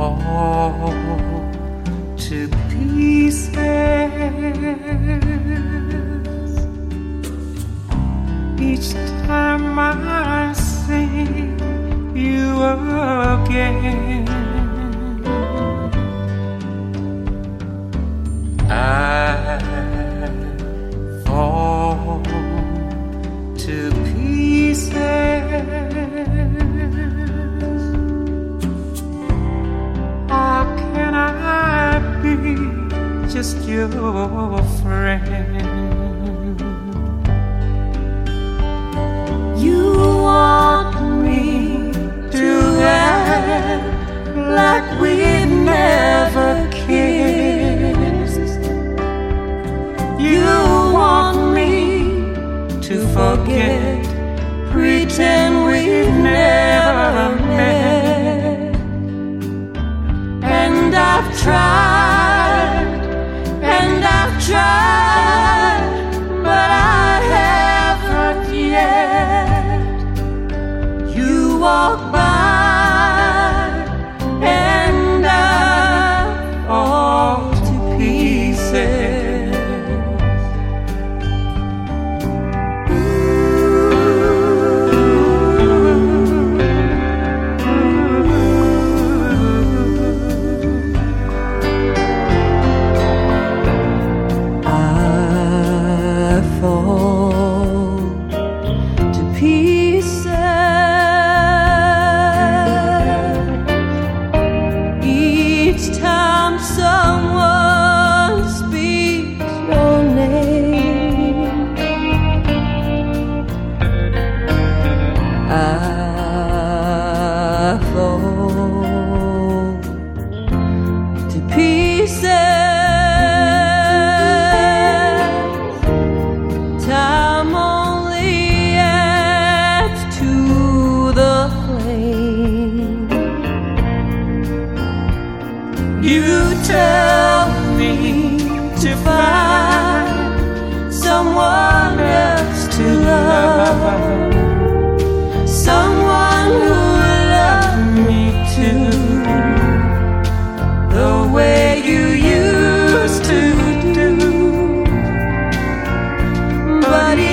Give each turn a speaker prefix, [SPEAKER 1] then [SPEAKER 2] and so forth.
[SPEAKER 1] fall to pieces each time I see you again. Just your friend?
[SPEAKER 2] You want me
[SPEAKER 1] To act like we never kissed. You want me to forget, pretend we've never
[SPEAKER 2] walk by, to pieces. Time only adds to the flame.
[SPEAKER 1] You tell me to find